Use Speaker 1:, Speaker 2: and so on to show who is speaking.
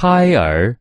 Speaker 1: 胎儿。